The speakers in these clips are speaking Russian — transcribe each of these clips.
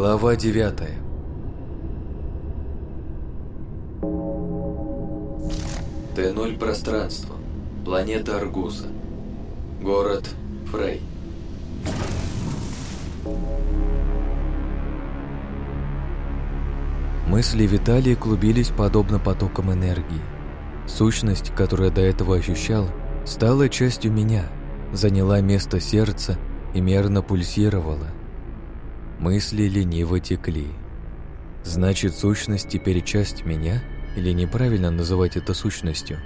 Глава 9 Т0 пространство. Планета Аргуса. Город Фрей. Мысли Виталии клубились подобно потокам энергии. Сущность, которую я до этого ощущал, стала частью меня, заняла место сердца и мерно пульсировала. Мысли лениво текли. Значит, сущность теперь часть меня? Или неправильно называть это сущностью?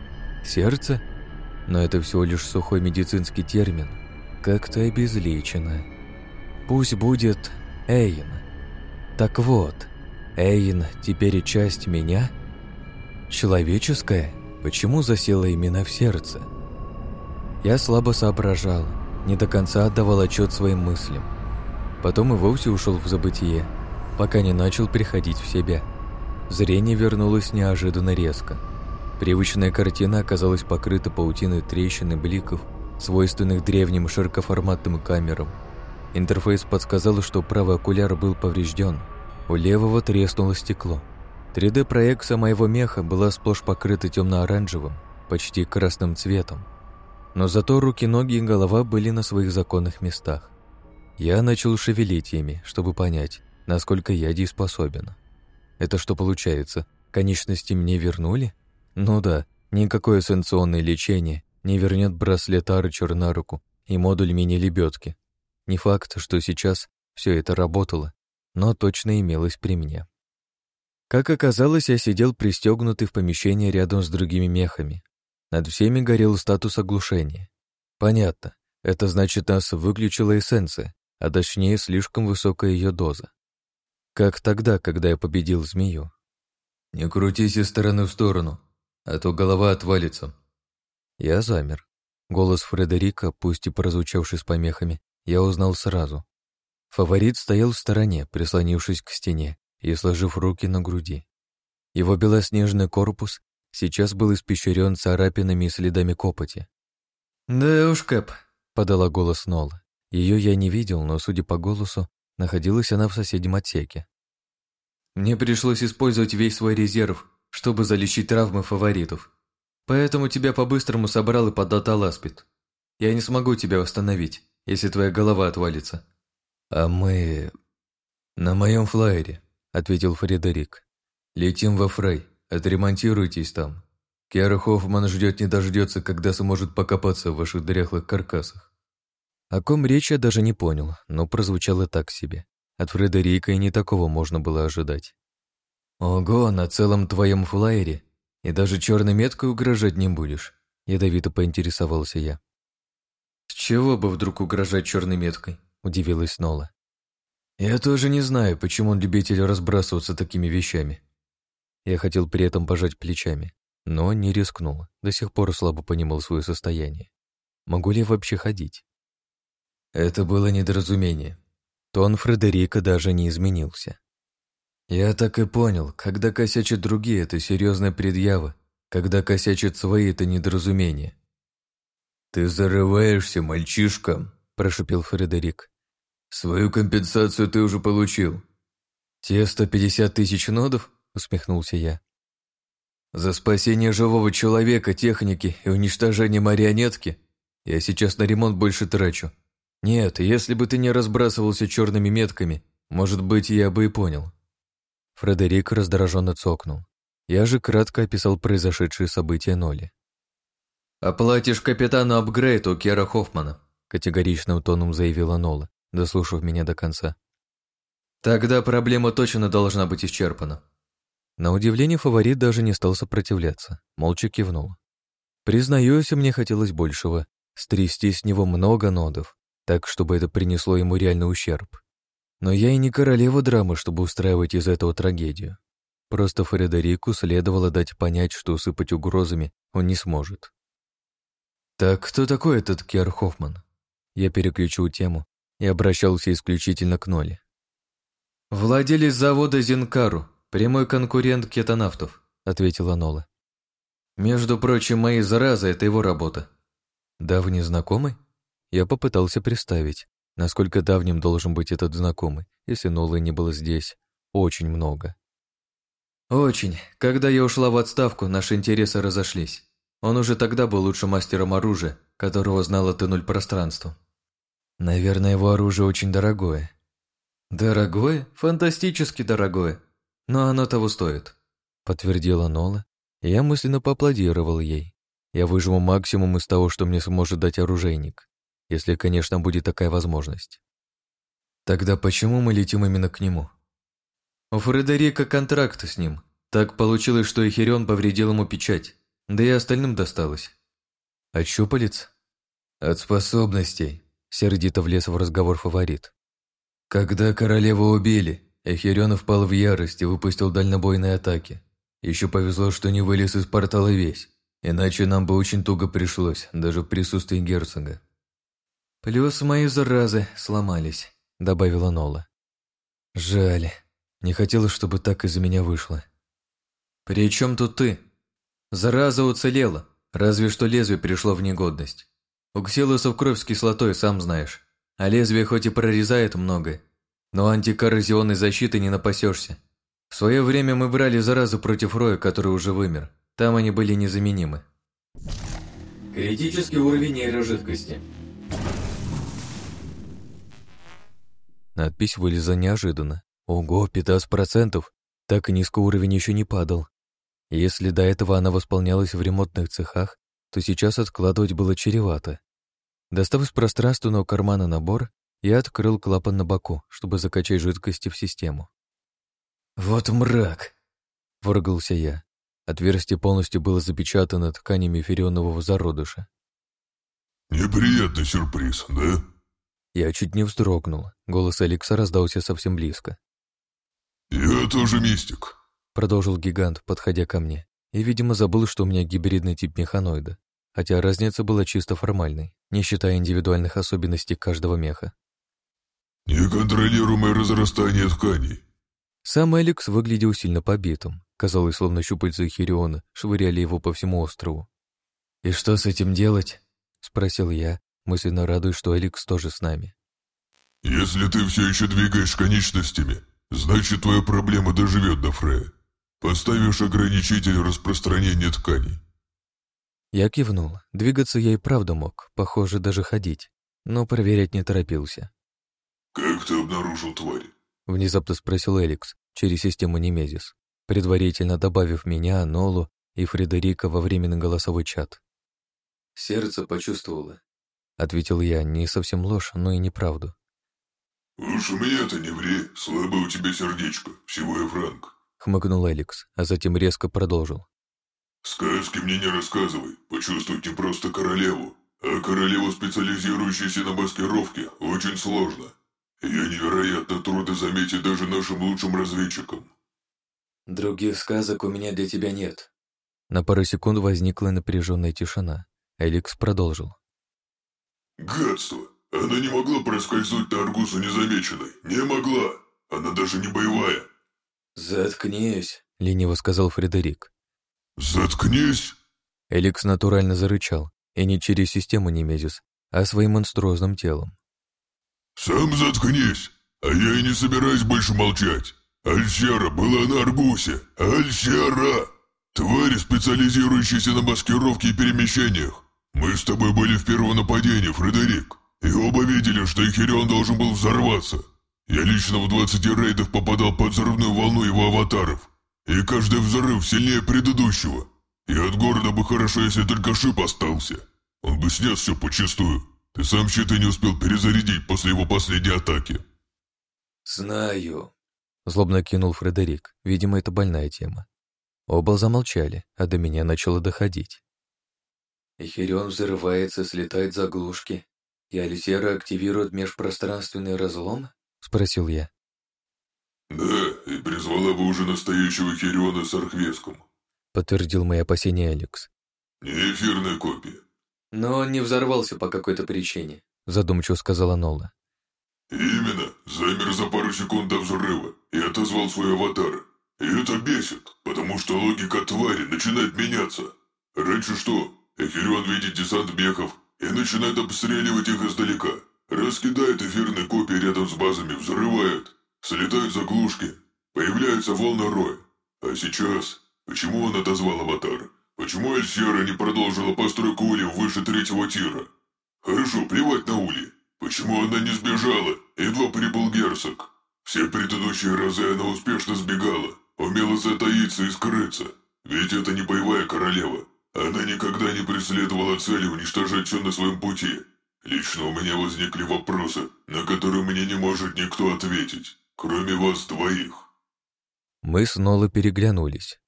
Сердце? Но это всего лишь сухой медицинский термин. Как-то обезличено. Пусть будет Эйн. Так вот, Эйн теперь часть меня? Человеческая? Почему засела именно в сердце? Я слабо соображал, не до конца отдавал отчет своим мыслям. Потом и вовсе ушел в забытие, пока не начал приходить в себя. Зрение вернулось неожиданно резко. Привычная картина оказалась покрыта паутиной трещин и бликов, свойственных древним широкоформатным камерам. Интерфейс подсказал, что правый окуляр был поврежден, у левого треснуло стекло. 3D-проекция моего меха была сплошь покрыта темно-оранжевым, почти красным цветом. Но зато руки, ноги и голова были на своих законных местах. Я начал шевелить ими, чтобы понять, насколько я дееспособен. Это что получается, конечности мне вернули? Ну да, никакое санкционное лечение не вернет браслет Арчер на руку и модуль мини-лебедки. Не факт, что сейчас все это работало, но точно имелось при мне. Как оказалось, я сидел пристегнутый в помещении рядом с другими мехами. Над всеми горел статус оглушения. Понятно, это значит, нас выключила эссенция, а точнее слишком высокая ее доза. Как тогда, когда я победил змею? «Не крутись из стороны в сторону, а то голова отвалится». Я замер. Голос Фредерика, пусть и прозвучавший с помехами, я узнал сразу. Фаворит стоял в стороне, прислонившись к стене и сложив руки на груди. Его белоснежный корпус сейчас был испещрен царапинами и следами копоти. «Да уж, Кэп», — подала голос Нола. Ее я не видел, но, судя по голосу, находилась она в соседнем отсеке. «Мне пришлось использовать весь свой резерв, чтобы залечить травмы фаворитов. Поэтому тебя по-быстрому собрал и поддатал аспид. Я не смогу тебя восстановить, если твоя голова отвалится». «А мы...» «На моем флайере», — ответил Фредерик. «Летим во Фрей, отремонтируйтесь там. Кера Хоффман ждет не дождется, когда сможет покопаться в ваших дряхлых каркасах». О ком речь я даже не понял, но прозвучало так себе. От Фредерика и не такого можно было ожидать. «Ого, на целом твоем флайере? И даже черной меткой угрожать не будешь?» Ядовито поинтересовался я. «С чего бы вдруг угрожать черной меткой?» – удивилась Нола. «Я тоже не знаю, почему он любитель разбрасываться такими вещами». Я хотел при этом пожать плечами, но не рискнул, до сих пор слабо понимал свое состояние. Могу ли я вообще ходить? Это было недоразумение. Тон Фредерика даже не изменился. Я так и понял, когда косячат другие, это серьезная предъява, когда косячат свои, это недоразумение. «Ты зарываешься, мальчишка», – прошипел Фредерик. «Свою компенсацию ты уже получил». «Те 150 тысяч нодов?» – усмехнулся я. «За спасение живого человека, техники и уничтожение марионетки я сейчас на ремонт больше трачу, нет, если бы ты не разбрасывался черными метками, может быть, я бы и понял. Фредерик раздраженно цокнул. Я же кратко описал произошедшие события Ноли. «Оплатишь «А капитану апгрейд у Кера Хоффмана», категоричным тоном заявила Нола, дослушав меня до конца. «Тогда проблема точно должна быть исчерпана». На удивление фаворит даже не стал сопротивляться, молча кивнул. Признаюсь, мне хотелось большего, стрясти с него много нодов, так, чтобы это принесло ему реальный ущерб. Но я и не королева драмы, чтобы устраивать из этого трагедию. Просто Фредерику следовало дать понять, что усыпать угрозами он не сможет. «Так кто такой этот Кер Хоффман?» Я переключил тему и обращался исключительно к Ноле. «Владелец завода «Зинкару», прямой конкурент кетонавтов», — ответила Нола. «Между прочим, мои заразы — это его работа». «Давний знакомый?» Я попытался представить, насколько давним должен быть этот знакомый, если Нолы не было здесь. Очень много. Очень. Когда я ушла в отставку, наши интересы разошлись. Он уже тогда был лучшим мастером оружия, которого знала ты нуль пространству. Наверное, его оружие очень дорогое. Дорогое? Фантастически дорогое. Но оно того стоит. Подтвердила Нола, и я мысленно поаплодировал ей. Я выжму максимум из того, что мне сможет дать оружейник если, конечно, будет такая возможность. Тогда почему мы летим именно к нему? У Фредерика контракт с ним. Так получилось, что Эхерион повредил ему печать, да и остальным досталось. От щупалец? От способностей, сердито влез в разговор фаворит. Когда королеву убили, Эхерион впал в ярость и выпустил дальнобойные атаки. Еще повезло, что не вылез из портала весь, иначе нам бы очень туго пришлось, даже в присутствии герцога. «Плюс мои заразы сломались», — добавила Нола. «Жаль. Не хотелось, чтобы так из-за меня вышло». «При чем тут ты? Зараза уцелела, разве что лезвие перешло в негодность. У ксилусов кровь с кислотой, сам знаешь. А лезвие хоть и прорезает многое, но антикоррозионной защиты не напасешься. В свое время мы брали заразу против Роя, который уже вымер. Там они были незаменимы. Критический уровень нейрожидкости. жидкости. Надпись вылезла неожиданно. Ого, 15%! Так низко уровень еще не падал. Если до этого она восполнялась в ремонтных цехах, то сейчас откладывать было чревато. Достав из пространственного кармана набор, я открыл клапан на боку, чтобы закачать жидкости в систему. «Вот мрак!» — воргался я. Отверстие полностью было запечатано тканями ферионового зародыша. «Неприятный сюрприз, да?» Я чуть не вздрогнула. Голос Эликса раздался совсем близко. «Я тоже мистик», — продолжил гигант, подходя ко мне, и, видимо, забыл, что у меня гибридный тип механоида, хотя разница была чисто формальной, не считая индивидуальных особенностей каждого меха. «Неконтролируемое разрастание тканей». Сам Эликс выглядел сильно побитым. Казалось, словно щупальца Хириона швыряли его по всему острову. «И что с этим делать?» — спросил я, мысленно радуясь, что Эликс тоже с нами. Если ты все еще двигаешь конечностями, значит твоя проблема доживет до Фрея. Поставишь ограничитель распространения тканей. Я кивнул. Двигаться я и правда мог, похоже, даже ходить, но проверять не торопился. «Как ты обнаружил тварь?» — внезапно спросил Эликс через систему Немезис, предварительно добавив меня, Нолу и Фредерика во временный голосовой чат. «Сердце почувствовало», — ответил я, не совсем ложь, но и неправду. Лучше меня-то не ври, слабо у тебя сердечко, всего и франк. Хмыкнул Эликс, а затем резко продолжил. Сказки мне не рассказывай, почувствуйте просто королеву. А королеву, специализирующуюся на маскировке, очень сложно. Ее невероятно трудно заметить даже нашим лучшим разведчикам. Других сказок у меня для тебя нет. На пару секунд возникла напряженная тишина. Эликс продолжил. Гадство! Она не могла проскользнуть на Аргусу незамеченной. Не могла. Она даже не боевая. «Заткнись», — лениво сказал Фредерик. «Заткнись!» Эликс натурально зарычал, и не через систему Немезис, а своим монструозным телом. «Сам заткнись, а я и не собираюсь больше молчать. Альсера была на Аргусе. Альсера! Тварь, специализирующаяся на маскировке и перемещениях. Мы с тобой были в первом нападении, Фредерик. И оба видели, что их должен был взорваться. Я лично в 20 рейдах попадал под взрывную волну его аватаров. И каждый взрыв сильнее предыдущего. И от города бы хорошо, если только шип остался. Он бы снес все почистую. Ты сам щиты не успел перезарядить после его последней атаки. «Знаю», — злобно кинул Фредерик. Видимо, это больная тема. Оба замолчали, а до меня начало доходить. «Ихерион взрывается, слетает заглушки, «Я литера активирует межпространственный разлом?» — спросил я. «Да, и призвала бы уже настоящего Хириона с Архвеском», — подтвердил мои опасения Алекс. «Не эфирная копия». «Но он не взорвался по какой-то причине», — задумчиво сказала Нола. «Именно. Замер за пару секунд до взрыва и отозвал свой аватар. И это бесит, потому что логика твари начинает меняться. Раньше что? Эхирион видит десант бехов, и начинает обстреливать их издалека. Раскидает эфирные копии рядом с базами, взрывает. Слетают заглушки. появляется волны роя. А сейчас... Почему он отозвал аватар? Почему Эльсера не продолжила постройку Ули выше третьего тира? Хорошо, плевать на Ули. Почему она не сбежала? Едва прибыл герцог. Все предыдущие разы она успешно сбегала, умела затаиться и скрыться. Ведь это не боевая королева, она никогда не преследовала цели уничтожать все на своем пути. Лично у меня возникли вопросы, на которые мне не может никто ответить, кроме вас двоих. Мы с Нолы переглянулись.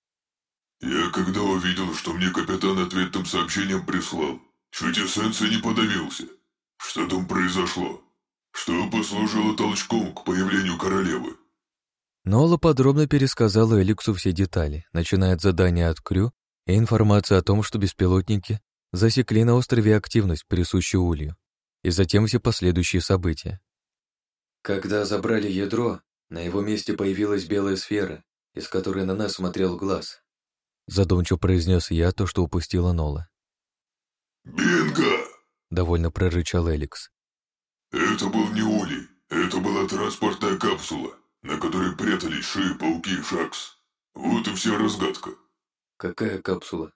Я когда увидел, что мне капитан ответным сообщением прислал, чуть эссенция не подавился. Что там произошло? Что послужило толчком к появлению королевы? Нола подробно пересказала Эликсу все детали, начиная от задания от Крю и Информация о том, что беспилотники засекли на острове активность, присущую улью, и затем все последующие события. Когда забрали ядро, на его месте появилась белая сфера, из которой на нас смотрел глаз. Задумчиво произнес я то, что упустила Нола. «Бинго!» — довольно прорычал Эликс. «Это был не ули, это была транспортная капсула, на которой прятались ши, пауки и шакс. Вот и вся разгадка» какая капсула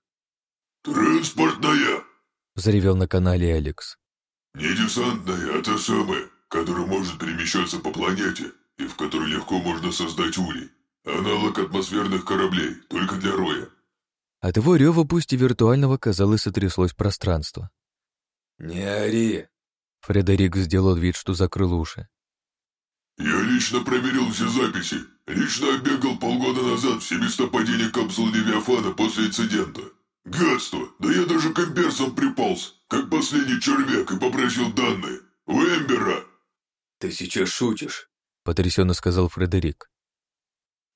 транспортная заревел на канале алекс не десантная а та самая которая может перемещаться по планете и в которой легко можно создать улей аналог атмосферных кораблей только для роя от его рева пусть и виртуального казалось сотряслось пространство не ори фредерик сделал вид что закрыл уши я лично проверил все записи. Лично оббегал полгода назад все места падения капсулы Левиафана после инцидента. Гадство! Да я даже к имперцам припался, как последний червяк, и попросил данные. У Эмбера!» «Ты сейчас шутишь?» — потрясенно сказал Фредерик.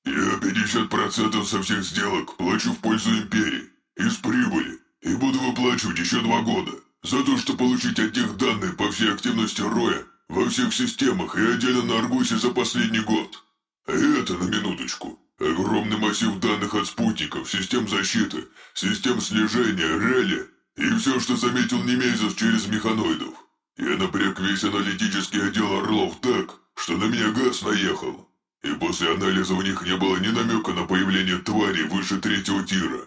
«Я 50% со всех сделок плачу в пользу Империи, из прибыли, и буду выплачивать еще два года, за то, что получить от них данные по всей активности Роя во всех системах и отдельно на Аргусе за последний год. А это, на минуточку, огромный массив данных от спутников, систем защиты, систем слежения, реле и все, что заметил Немезис через механоидов. Я напряг весь аналитический отдел Орлов так, что на меня газ наехал. И после анализа у них не было ни намека на появление твари выше третьего тира.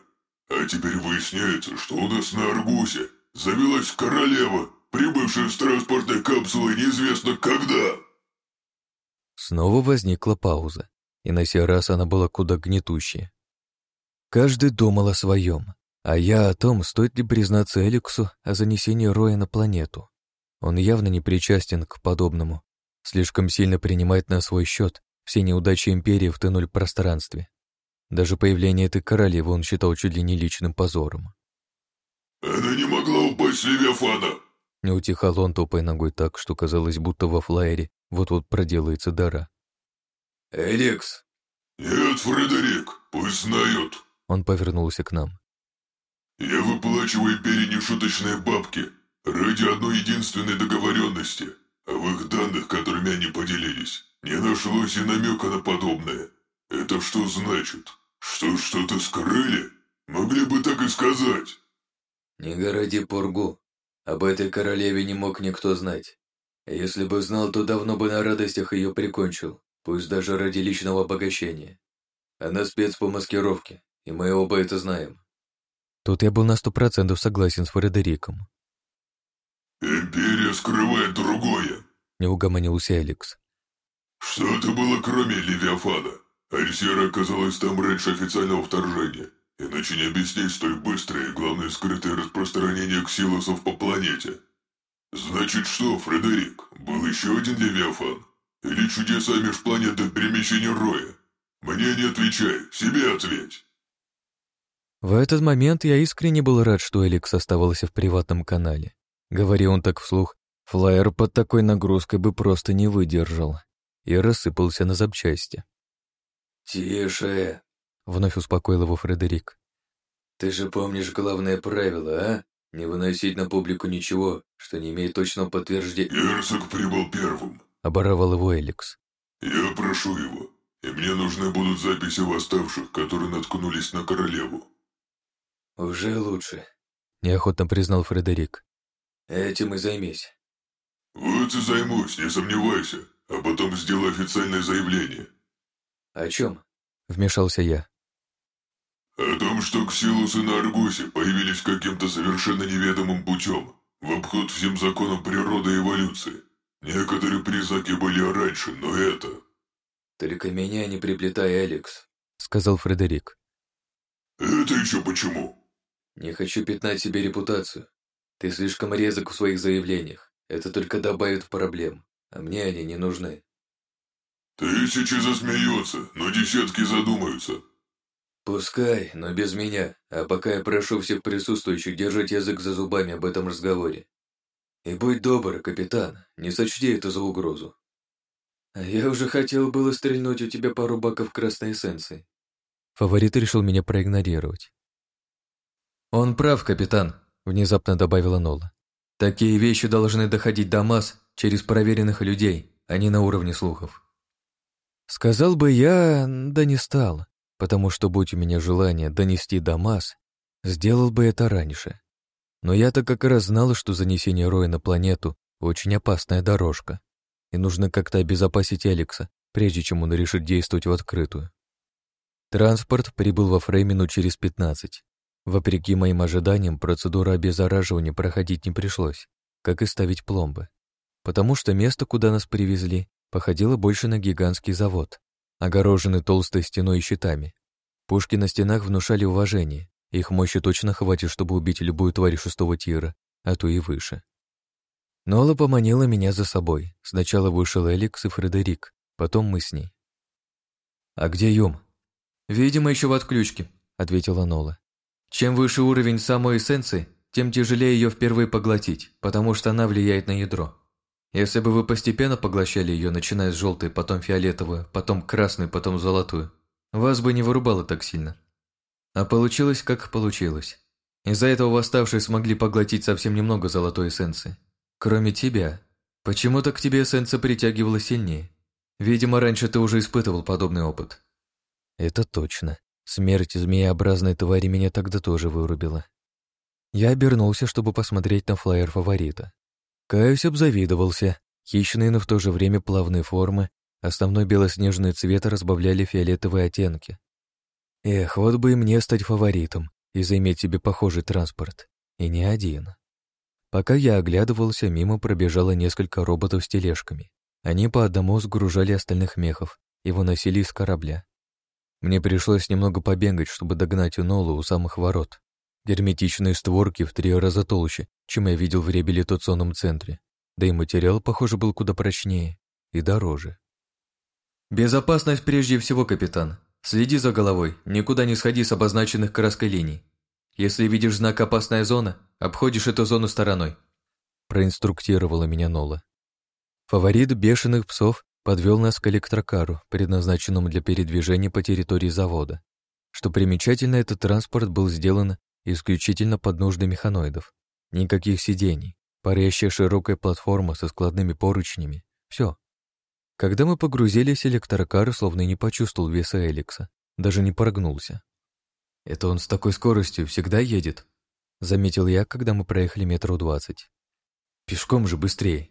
А теперь выясняется, что у нас на Аргусе завелась королева прибывший с транспортной капсулой неизвестно когда». Снова возникла пауза, и на сей раз она была куда гнетущая. Каждый думал о своем, а я о том, стоит ли признаться Эликсу о занесении Роя на планету. Он явно не причастен к подобному, слишком сильно принимает на свой счет все неудачи Империи в Т-0 пространстве. Даже появление этой королевы он считал чуть ли не личным позором. «Она не могла упасть с Левиафана», не утихал он, топая ногой так, что казалось, будто во флайере вот-вот проделается дара. «Элекс!» «Нет, Фредерик, пусть знает. Он повернулся к нам. «Я выплачиваю Пере нешуточные бабки ради одной единственной договоренности, а в их данных, которыми они поделились, не нашлось и намека на подобное. Это что значит? Что что-то скрыли? Могли бы так и сказать!» «Не городи пургу!» Об этой королеве не мог никто знать. Если бы знал, то давно бы на радостях ее прикончил, пусть даже ради личного обогащения. Она спец по маскировке, и мы оба это знаем. Тут я был на сто процентов согласен с Фредериком. «Империя скрывает другое», — не угомонился Алекс. «Что это было, кроме Левиафана? Альсера оказалась там раньше официального вторжения. Иначе не объяснить столь быстрое и, главное, скрытое распространение ксилосов по планете. Значит что, Фредерик, был еще один Левиафан? Или чудеса межпланетных перемещений Роя? Мне не отвечай, себе ответь. В этот момент я искренне был рад, что Эликс оставался в приватном канале. Говорил он так вслух, флайер под такой нагрузкой бы просто не выдержал и рассыпался на запчасти. «Тише!» — вновь успокоил его Фредерик. «Ты же помнишь главное правило, а? Не выносить на публику ничего, что не имеет точного подтверждения...» «Герцог прибыл первым», — оборовал его Эликс. «Я прошу его, и мне нужны будут записи восставших, которые наткнулись на королеву». «Уже лучше», — неохотно признал Фредерик. «Этим и займись». «Вот и займусь, не сомневайся, а потом сделай официальное заявление». «О чем?» — вмешался я. О том, что Ксилусы на Аргусе появились каким-то совершенно неведомым путем, в обход всем законам природы и эволюции. Некоторые признаки были раньше, но это... «Только меня не приплетай, Алекс», — сказал Фредерик. «Это еще почему?» «Не хочу пятнать себе репутацию. Ты слишком резок в своих заявлениях. Это только добавит проблем, а мне они не нужны». «Тысячи засмеются, но десятки задумаются. Пускай, но без меня, а пока я прошу всех присутствующих держать язык за зубами об этом разговоре. И будь добр, капитан, не сочти это за угрозу. А я уже хотел было стрельнуть у тебя пару баков красной эссенции. Фаворит решил меня проигнорировать. Он прав, капитан, внезапно добавила Нола. Такие вещи должны доходить до масс через проверенных людей, а не на уровне слухов. Сказал бы я, да не стал потому что, будь у меня желание донести до Дамас, сделал бы это раньше. Но я-то как раз знала, что занесение Роя на планету — очень опасная дорожка, и нужно как-то обезопасить Алекса, прежде чем он решит действовать в открытую. Транспорт прибыл во Фрей через 15. Вопреки моим ожиданиям, процедура обеззараживания проходить не пришлось, как и ставить пломбы, потому что место, куда нас привезли, походило больше на гигантский завод, огорожены толстой стеной и щитами. Пушки на стенах внушали уважение, их мощи точно хватит, чтобы убить любую тварь шестого тира, а то и выше. Нола поманила меня за собой. Сначала вышел Эликс и Фредерик, потом мы с ней. «А где Юм?» «Видимо, еще в отключке», — ответила Нола. «Чем выше уровень самой эссенции, тем тяжелее ее впервые поглотить, потому что она влияет на ядро. Если бы вы постепенно поглощали ее, начиная с желтой, потом фиолетовую, потом красную, потом золотую, вас бы не вырубало так сильно. А получилось, как получилось. Из-за этого восставшие смогли поглотить совсем немного золотой эссенции. Кроме тебя. Почему-то к тебе эссенция притягивала сильнее. Видимо, раньше ты уже испытывал подобный опыт. Это точно. Смерть змееобразной твари меня тогда тоже вырубила. Я обернулся, чтобы посмотреть на флайер фаворита. Каюсь, обзавидовался. Хищные, но в то же время плавные формы, основной белоснежный цвет разбавляли фиолетовые оттенки. Эх, вот бы и мне стать фаворитом и заиметь себе похожий транспорт. И не один. Пока я оглядывался, мимо пробежало несколько роботов с тележками. Они по одному сгружали остальных мехов и выносили из корабля. Мне пришлось немного побегать, чтобы догнать Унолу у самых ворот. Герметичные створки в три раза толще, чем я видел в реабилитационном центре. Да и материал, похоже, был куда прочнее и дороже. «Безопасность прежде всего, капитан. Следи за головой, никуда не сходи с обозначенных краской линий. Если видишь знак «Опасная зона», обходишь эту зону стороной», – проинструктировала меня Нола. Фаворит бешеных псов подвел нас к электрокару, предназначенному для передвижения по территории завода. Что примечательно, этот транспорт был сделан исключительно под нужды механоидов. Никаких сидений, парящая широкая платформа со складными поручнями. Все. Когда мы погрузились, электрокар словно не почувствовал веса Эликса, даже не прогнулся. «Это он с такой скоростью всегда едет», — заметил я, когда мы проехали метров двадцать. «Пешком же быстрее».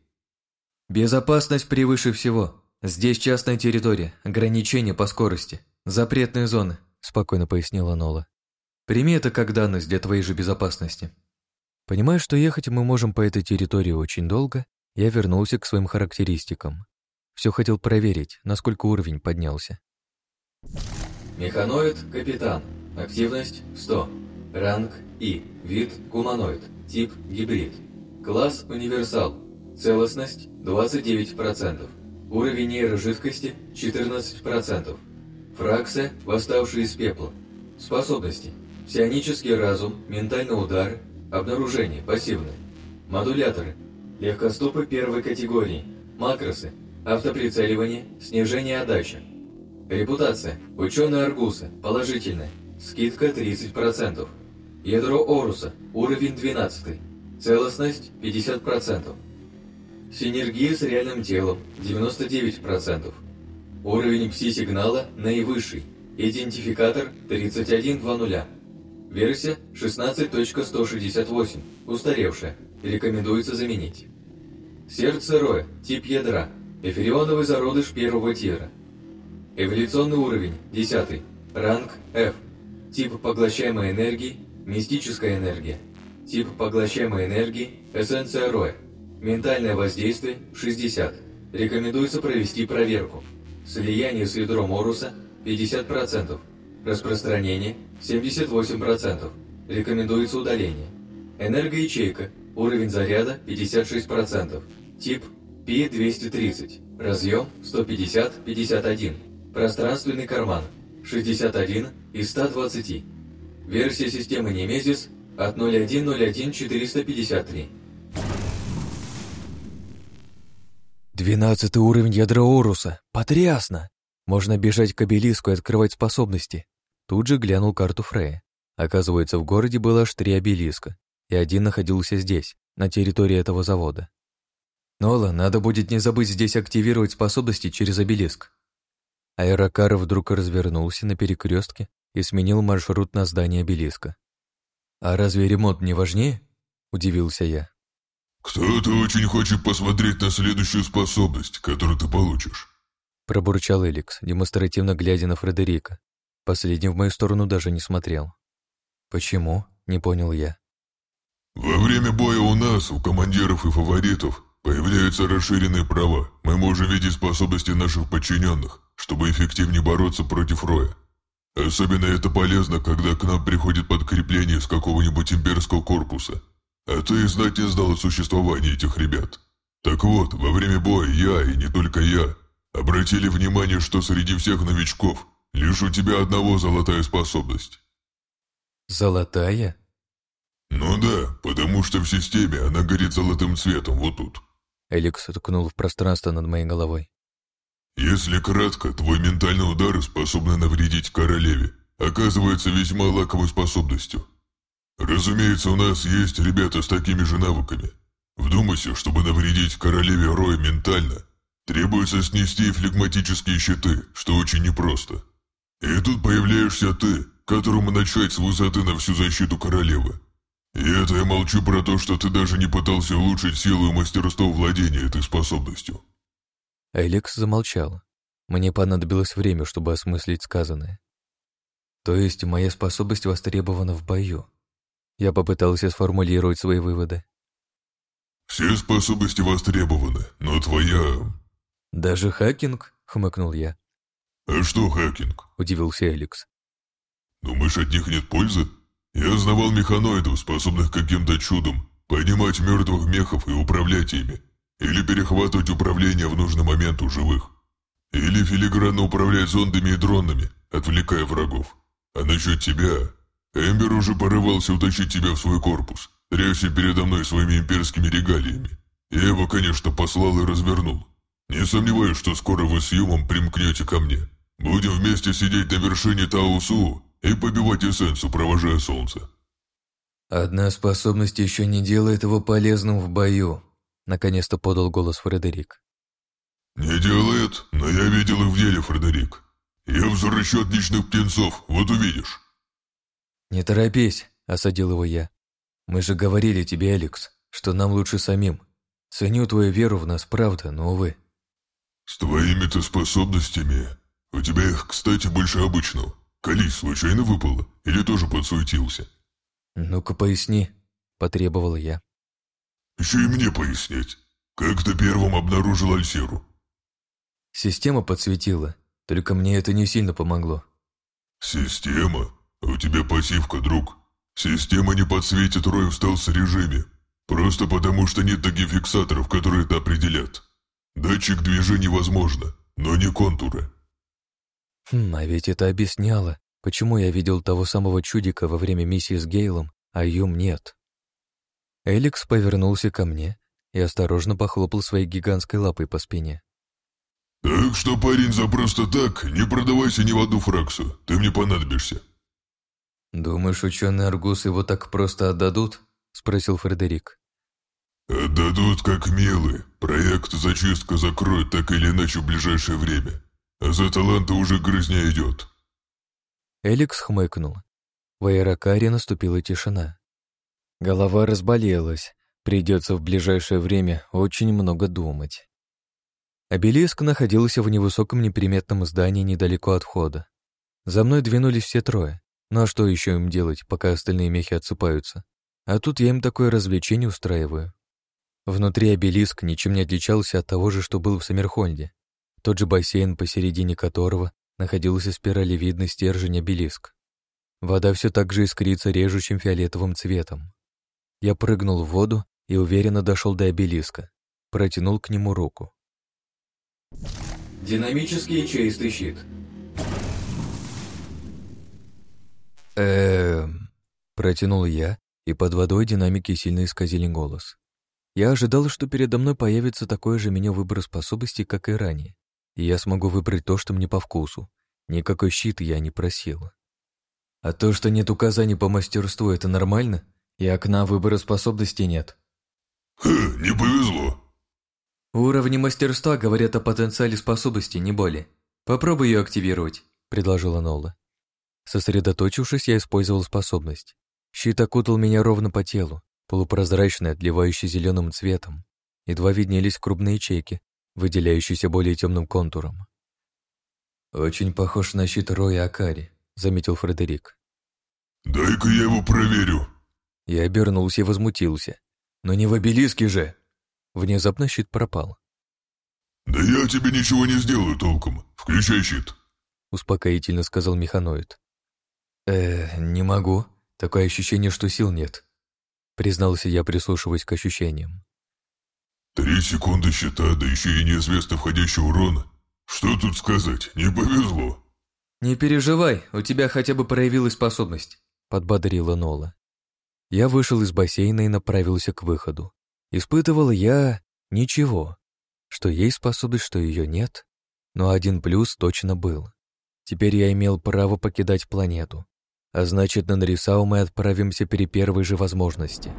«Безопасность превыше всего. Здесь частная территория, ограничения по скорости, запретные зоны», — спокойно пояснила Нола. Прими это как данность для твоей же безопасности. Понимая, что ехать мы можем по этой территории очень долго, я вернулся к своим характеристикам. Все хотел проверить, насколько уровень поднялся. Механоид Капитан. Активность 100. Ранг И. Вид гуманоид. Тип гибрид. Класс универсал. Целостность 29%. Уровень нейрожидкости 14%. Фракция «Восставший из пепла». Способности – Псионический разум, ментальный удар, обнаружение, пассивное, модуляторы, легкоступы первой категории, макросы, автоприцеливание, снижение отдачи. Репутация, ученые Аргуса, положительная, скидка 30%. Ядро Оруса, уровень 12, целостность 50%. Синергия с реальным телом. 99%. Уровень пси-сигнала наивысший, идентификатор 3120. Версия 16.168, устаревшая, рекомендуется заменить. Сердце роя, тип ядра, эфирионовый зародыш первого тира. Эволюционный уровень, 10, ранг F, тип поглощаемой энергии, мистическая энергия, тип поглощаемой энергии, эссенция роя, ментальное воздействие, 60, рекомендуется провести проверку. Слияние с ядром Оруса, 50%. Распространение 78%. Рекомендуется удаление. Энергоячейка. Уровень заряда 56%. Тип P230. Разъем 150-51. Пространственный карман 61 из 120. Версия системы Немезис от 0101453. 12 уровень ядра Оруса. Потрясно! Можно бежать к обелиску и открывать способности. Тут же глянул карту Фрея. Оказывается, в городе было аж три обелиска, и один находился здесь, на территории этого завода. «Ну «Нола, надо будет не забыть здесь активировать способности через обелиск». Аэрокар вдруг развернулся на перекрестке и сменил маршрут на здание обелиска. «А разве ремонт не важнее?» – удивился я. «Кто-то очень хочет посмотреть на следующую способность, которую ты получишь», – пробурчал Эликс, демонстративно глядя на Фредерика, Последний в мою сторону даже не смотрел. «Почему?» — не понял я. «Во время боя у нас, у командиров и фаворитов, появляются расширенные права. Мы можем видеть способности наших подчиненных, чтобы эффективнее бороться против Роя. Особенно это полезно, когда к нам приходит подкрепление с какого-нибудь имперского корпуса. А ты и знать не знал о существовании этих ребят. Так вот, во время боя я, и не только я, обратили внимание, что среди всех новичков – Лишь у тебя одного золотая способность. Золотая? Ну да, потому что в системе она горит золотым цветом вот тут. Эликс ткнул в пространство над моей головой. Если кратко, твой ментальный удар способны навредить королеве. Оказывается весьма лаковой способностью. Разумеется, у нас есть ребята с такими же навыками. Вдумайся, чтобы навредить королеве Роя ментально, требуется снести флегматические щиты, что очень непросто. И тут появляешься ты, которому начать с высоты на всю защиту королевы. И это я молчу про то, что ты даже не пытался улучшить силу и мастерство владения этой способностью. Алекс замолчал. Мне понадобилось время, чтобы осмыслить сказанное. То есть моя способность востребована в бою. Я попытался сформулировать свои выводы. Все способности востребованы, но твоя... Даже хакинг, хмыкнул я. «А что хакинг?» – удивился Эликс. Ну, «Думаешь, от них нет пользы? Я знавал механоидов, способных каким-то чудом поднимать мертвых мехов и управлять ими, или перехватывать управление в нужный момент у живых, или филигранно управлять зондами и дронами, отвлекая врагов. А насчет тебя... Эмбер уже порывался утащить тебя в свой корпус, трясся передо мной своими имперскими регалиями. Я его, конечно, послал и развернул. Не сомневаюсь, что скоро вы с Юмом примкнете ко мне. Будем вместе сидеть на вершине Таусу и побивать эссенцию, провожая солнце. Одна способность еще не делает его полезным в бою, наконец-то подал голос Фредерик. Не делает, но я видел их в деле, Фредерик. Я взращу отличных птенцов, вот увидишь. Не торопись, осадил его я. Мы же говорили тебе, Алекс, что нам лучше самим. Ценю твою веру в нас, правда, но увы. С твоими-то способностями у тебя их, кстати, больше обычного. Кали случайно выпало? Или тоже подсуетился?» «Ну-ка поясни», — потребовала я. «Еще и мне пояснять. Как ты первым обнаружил Альсиру?» «Система подсветила. Только мне это не сильно помогло». «Система? А у тебя пассивка, друг. Система не подсветит Рой встал с режиме. Просто потому, что нет таких фиксаторов, которые это определят. Датчик движения возможно, но не контуры. Хм, а ведь это объясняло, почему я видел того самого чудика во время миссии с Гейлом, а Юм нет. Эликс повернулся ко мне и осторожно похлопал своей гигантской лапой по спине. «Так что, парень, за просто так не продавайся ни в одну фраксу, ты мне понадобишься». «Думаешь, ученые Аргус его так просто отдадут?» – спросил Фредерик. «Отдадут как милы. Проект «Зачистка» закроют так или иначе в ближайшее время. Из-за таланта уже грызнее идет. Эликс хмыкнул. В аэрокаре наступила тишина. Голова разболелась. Придется в ближайшее время очень много думать. Обелиск находился в невысоком неприметном здании недалеко от хода. За мной двинулись все трое. Ну а что еще им делать, пока остальные мехи отсыпаются? А тут я им такое развлечение устраиваю. Внутри обелиск ничем не отличался от того же, что был в Самерхольде тот же бассейн, посередине которого находился спиралевидный стержень обелиск. Вода все так же искрится режущим фиолетовым цветом. Я прыгнул в воду и уверенно дошел до обелиска, протянул к нему руку. Динамический чистый щит. Эм, протянул я, и под водой динамики сильно исказили голос. Я ожидал, что передо мной появится такое же меню выбора способностей, как и ранее я смогу выбрать то, что мне по вкусу. Никакой щит я не просила. А то, что нет указаний по мастерству, это нормально? И окна выбора способностей нет. Хе, не повезло. Уровни мастерства говорят о потенциале способности, не более. Попробуй ее активировать, предложила Нола. Сосредоточившись, я использовал способность. Щит окутал меня ровно по телу, полупрозрачный, отливающий зеленым цветом. Едва виднелись крупные ячейки, выделяющийся более темным контуром. «Очень похож на щит Роя Акари», — заметил Фредерик. «Дай-ка я его проверю». Я обернулся и возмутился. «Но не в обелиске же!» Внезапно щит пропал. «Да я тебе ничего не сделаю толком. Включай щит», — успокоительно сказал механоид. «Э, не могу. Такое ощущение, что сил нет», — признался я, прислушиваясь к ощущениям. Три секунды счета, да еще и неизвестно входящий урон. Что тут сказать, не повезло. Не переживай, у тебя хотя бы проявилась способность, подбодрила Нола. Я вышел из бассейна и направился к выходу. Испытывал я ничего. Что есть способность, что ее нет. Но один плюс точно был. Теперь я имел право покидать планету. А значит, на Нарисау мы отправимся при первой же возможности.